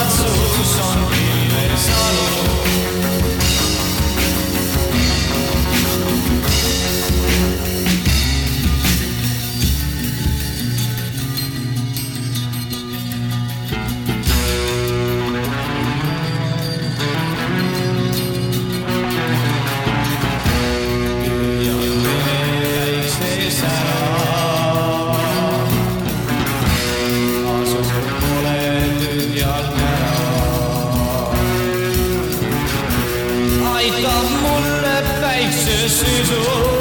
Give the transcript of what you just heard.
katsus on pilves alla. This is over.